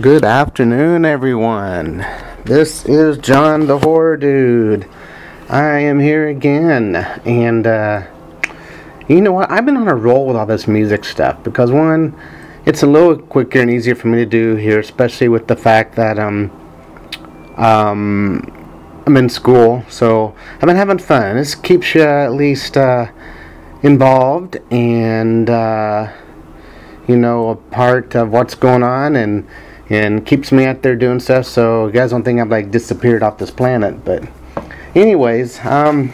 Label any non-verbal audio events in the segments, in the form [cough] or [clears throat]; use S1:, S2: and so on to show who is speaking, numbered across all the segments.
S1: Good afternoon, everyone. This is John the Horror Dude. I am here again, and uh, you know what? I've been on a roll with all this music stuff because one, it's a little quicker and easier for me to do here, especially with the fact that um, um, I'm in school, so I've been having fun. This keeps you at least uh, involved and uh, you know a part of what's going on and and keeps me out there doing stuff. So you guys don't think I've like disappeared off this planet. But, anyways, um,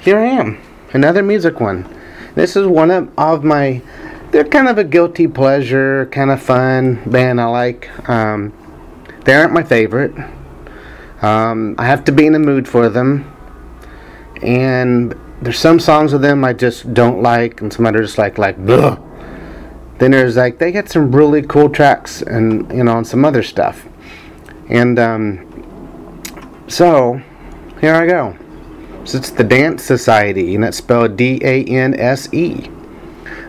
S1: here I am, another music one. This is one of, of my. They're kind of a guilty pleasure, kind of fun band I like. Um, they aren't my favorite. Um, I have to be in the mood for them, and there's some songs of them I just don't like, and some others like like. Then there's like they get some really cool tracks and you know and some other stuff. And um, so here I go. So it's the Danse Society, and it's spelled D-A-N-S-E.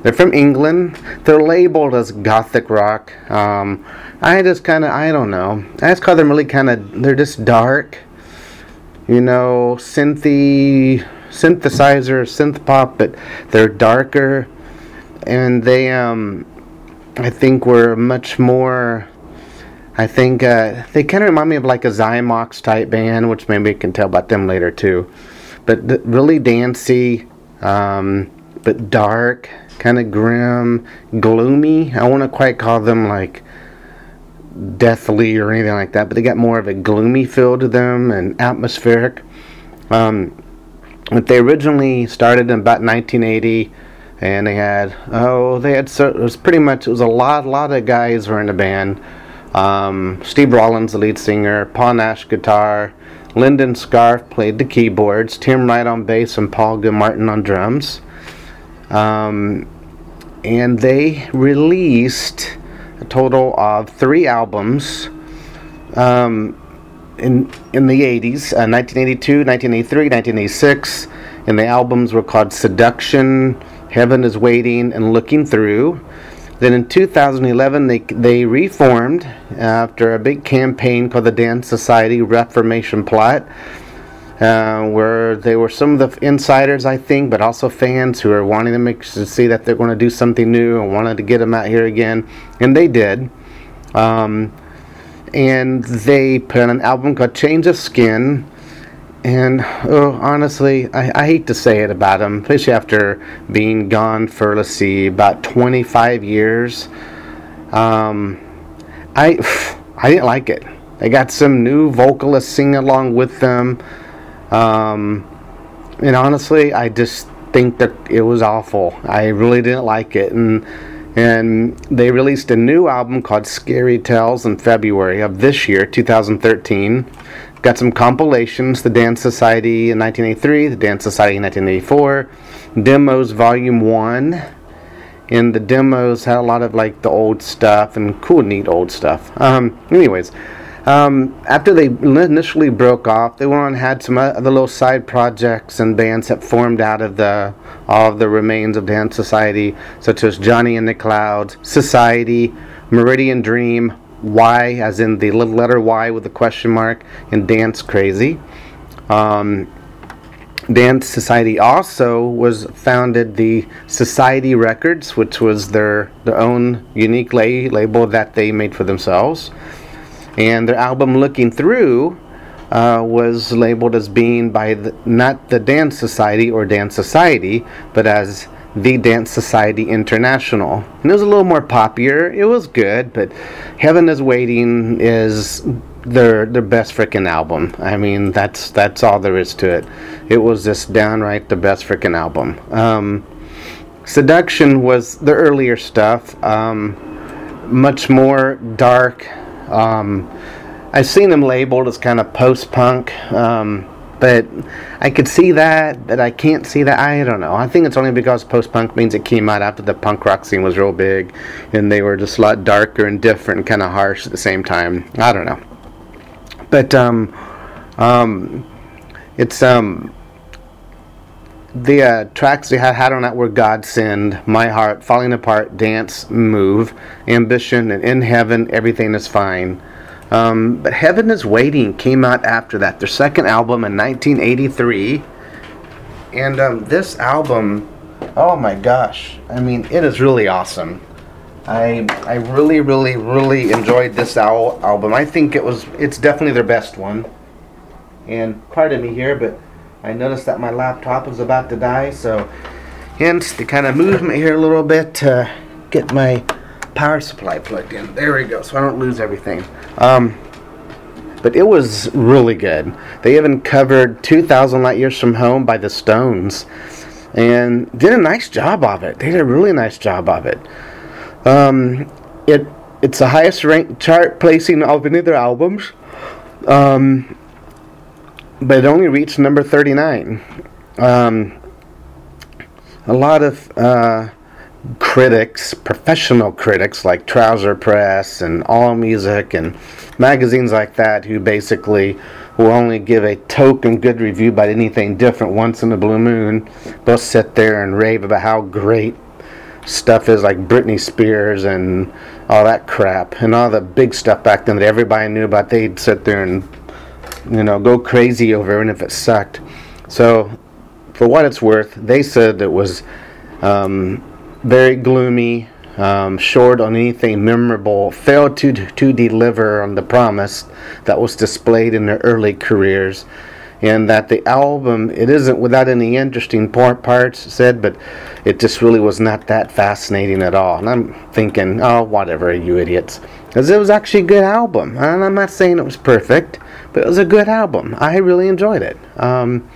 S1: They're from England. They're labeled as gothic rock. Um, I just kind of I don't know. I just call them really kind of they're just dark. You know, synthy synthesizer, synth pop, but they're darker and they um, I think were much more. I think uh, they kind of remind me of like a Xymox type band, which maybe you can tell about them later too. But th- really dancey, um, but dark, kind of grim, gloomy. I wouldn't quite call them like deathly or anything like that, but they got more of a gloomy feel to them and atmospheric. Um, but they originally started in about 1980 and they had oh they had so it was pretty much it was a lot lot of guys were in the band. Um, Steve Rawlings, the lead singer, Paul Nash guitar, Lyndon Scarfe played the keyboards, Tim Wright on bass, and Paul Gilmartin on drums. Um, and they released a total of three albums um, in in the 80s, uh, 1982, 1983, 1986, and the albums were called Seduction, Heaven is Waiting and Looking Through. Then in 2011, they, they reformed after a big campaign called the Danse Society Reformation Plot, uh, where they were some of the insiders, I think, but also fans who are wanting to make to see that they're going to do something new and wanted to get them out here again, and they did. Um, and they put an album called Change of Skin, and oh, honestly, I, I, hate to say it about him, especially after being gone for let's see about 25 years. Um, I [sighs] I didn't like it. They got some new vocalists singing along with them, um, and honestly, I just think that it was awful. I really didn't like it, and and they released a new album called Scary Tales in February of this year, 2013. Got some compilations The Danse Society in 1983, The Danse Society in 1984, Demos Volume 1. And the demos had a lot of like the old stuff and cool, neat old stuff. Um, anyways, um, after they initially broke off, they went on and had some other little side projects and bands that formed out of the all of the remains of Danse Society, such as Johnny and the Clouds, Society, Meridian Dream, Y, as in the little letter Y with a question mark, and Dance Crazy. Um, Danse Society also was founded the Society Records, which was their their own unique la- label that they made for themselves, and their album Looking Through uh, was labeled as being by the, not the Danse Society or Danse Society, but as the Danse Society International. And it was a little more popular. It was good, but Heaven is Waiting is their their best freaking album. I mean, that's that's all there is to it. It was just downright the best freaking album. Um, Seduction was the earlier stuff, um, much more dark. Um, I've seen them labeled as kind of post punk. Um, but I could see that, but I can't see that. I don't know. I think it's only because post punk means it came out after the punk rock scene was real big, and they were just a lot darker and different, and kind of harsh at the same time. I don't know. But um, um, it's um, the uh, tracks they had, had on that were Godsend, My Heart, Falling Apart, Dance, Move, Ambition, and In Heaven, Everything is Fine. Um, but Heaven is Waiting came out after that, their second album in 1983. And um, this album, oh my gosh, I mean, it is really awesome. I I really really really enjoyed this al- album. I think it was it's definitely their best one. And pardon me here, but I noticed that my laptop was about to die, so hence the kind of movement here a little bit to get my power supply plugged in. There we go, so I don't lose everything. Um, but it was really good. They even covered 2,000 Light Years from Home by the Stones and did a nice job of it. They did a really nice job of it. Um, it it's the highest ranked chart placing of any of their albums. Um, but it only reached number 39. Um, a lot of uh, critics, professional critics like Trouser Press and All Music and magazines like that, who basically will only give a token good review about anything different once in a blue moon, they'll sit there and rave about how great stuff is like Britney Spears and all that crap and all the big stuff back then that everybody knew about. They'd sit there and you know, go crazy over even if it sucked. So, for what it's worth, they said it was um, very gloomy, um, short on anything memorable, failed to to deliver on the promise that was displayed in their early careers, and that the album it isn't without any interesting parts said, but it just really was not that fascinating at all. And I'm thinking, oh, whatever, you idiots, because it was actually a good album, and I'm not saying it was perfect but it was a good album. I really enjoyed it. Um,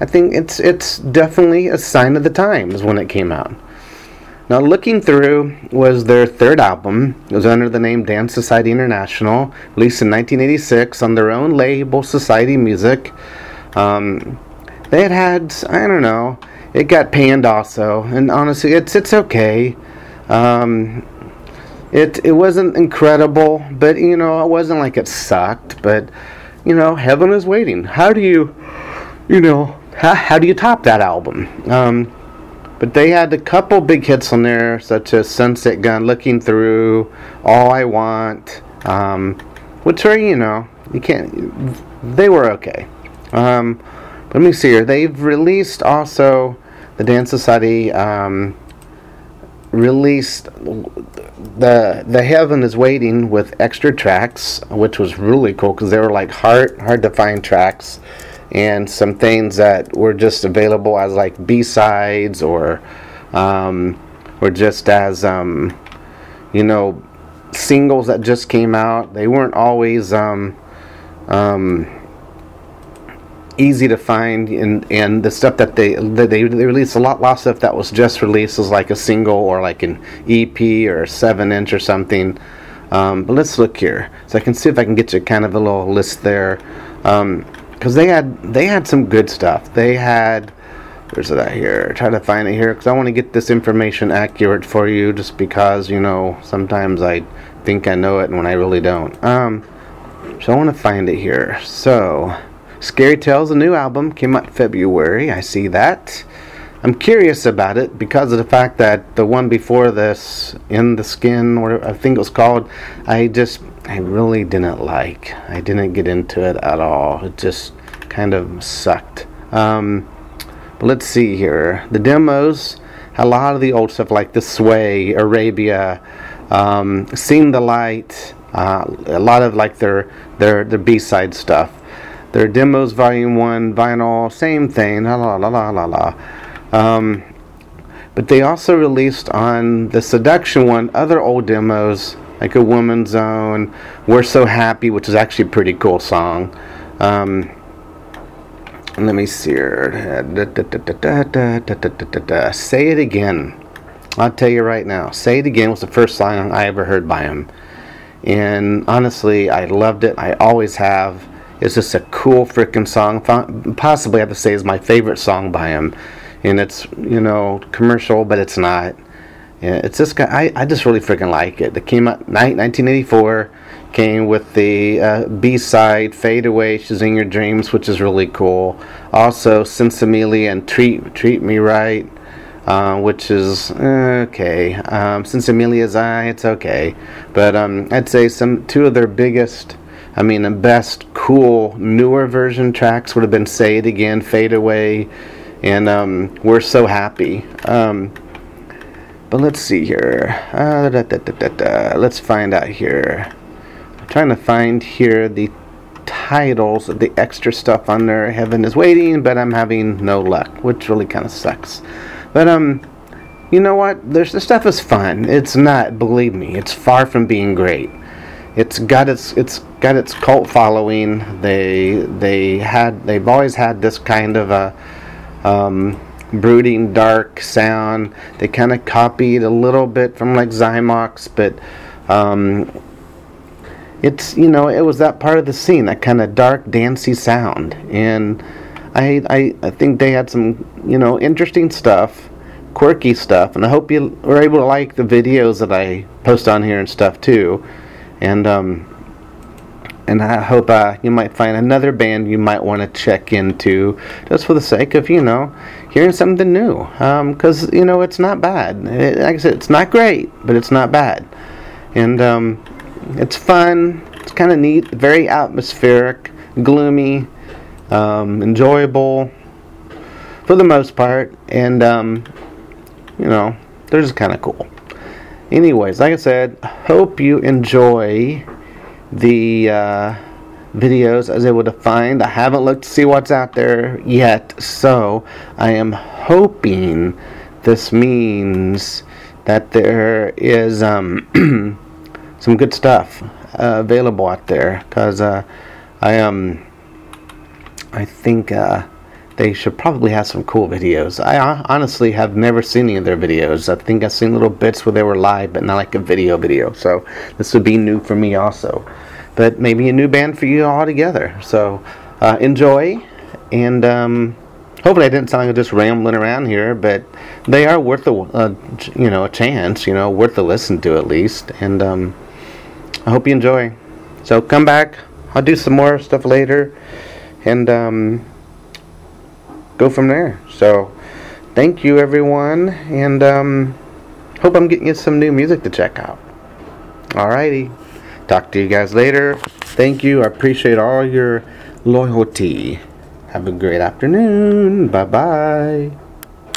S1: I think it's it's definitely a sign of the times when it came out. Now, looking through was their third album. It was under the name Danse Society International, released in 1986 on their own label, Society Music. Um, they had had I don't know. It got panned also, and honestly, it's it's okay. Um, it it wasn't incredible, but you know, it wasn't like it sucked, but you know, heaven is waiting. How do you, you know, how, how do you top that album? Um, but they had a couple big hits on there, such as Sunset Gun, Looking Through, All I Want, um, which are, you know, you can't, they were okay. Um, let me see here. They've released also the Danse Society um, released the the Heaven is Waiting with extra tracks, which was really cool because they were like hard hard to find tracks, and some things that were just available as like B sides or um, or just as um, you know singles that just came out. They weren't always um, um, easy to find and and the stuff that they that they, they released a lot lot of stuff that was just released as like a single or like an EP or a seven inch or something. Um, but let's look here, so I can see if I can get you kind of a little list there, because they had they had some good stuff. They had where's it here? Try to find it here because I want to get this information accurate for you. Just because you know sometimes I think I know it and when I really don't. Um, so I want to find it here. So. Scary Tales, a new album, came out February. I see that. I'm curious about it because of the fact that the one before this, In the Skin, or I think it was called, I just, I really didn't like. I didn't get into it at all. It just kind of sucked. Um, but let's see here. The demos, a lot of the old stuff like The Sway, Arabia, um, Seen the Light, uh, a lot of like their their their B-side stuff. Their demos, volume one, vinyl, same thing. La la la la la la. Um, but they also released on the Seduction one other old demos like a Woman's Own, We're So Happy, which is actually a pretty cool song. Um, let me see here. Say It Again. I'll tell you right now. Say It Again was the first song I ever heard by him. And honestly, I loved it. I always have. It's just a cool freaking song. Possibly, I have to say, is my favorite song by him. And it's, you know, commercial, but it's not. Yeah, it's this guy. I, I just really freaking like it. It came out 1984. came with the uh, B-side "Fade Away," "She's in Your Dreams," which is really cool. Also, Sinsemilla and "Treat Treat Me Right." Uh, which is okay. Um, Sensimilla's Eye, it's okay, but um, I'd say some two of their biggest, I mean, the best, cool, newer version tracks would have been "Say It Again," "Fade Away," and um, "We're So Happy." Um, but let's see here. Uh, da, da, da, let's find out here. I'm trying to find here the titles of the extra stuff there. Heaven is waiting, but I'm having no luck, which really kind of sucks. But um, you know what? There's the stuff is fun. It's not, believe me, it's far from being great. It's got its it's got its cult following. They they had they've always had this kind of a um, brooding dark sound. They kind of copied a little bit from like Xymox, but um, it's you know it was that part of the scene, that kind of dark dancey sound, and I, I I think they had some you know interesting stuff, quirky stuff, and I hope you were able to like the videos that I post on here and stuff too, and um, and I hope uh, you might find another band you might want to check into just for the sake of you know hearing something new. Because um, you know it's not bad. It, like I said it's not great but it's not bad. And um, it's fun. It's kind of neat very atmospheric gloomy um, enjoyable for the most part. And um, you know they're just kind of cool. Anyways like I said hope you enjoy the uh, videos as able to find. I haven't looked to see what's out there yet, so I am hoping this means that there is um, [clears throat] some good stuff uh, available out there. Cause uh, I um I think uh, they should probably have some cool videos. I honestly have never seen any of their videos. I think I've seen little bits where they were live, but not like a video video. So this would be new for me also. But maybe a new band for you altogether. So uh, enjoy, and um, hopefully I didn't sound like I'm just rambling around here. But they are worth a you know a chance. You know, worth a listen to at least. And um, I hope you enjoy. So come back. I'll do some more stuff later, and. Um, go from there. So, thank you everyone, and um, hope I'm getting you some new music to check out. Alrighty, talk to you guys later. Thank you. I appreciate all your loyalty. Have a great afternoon. Bye bye.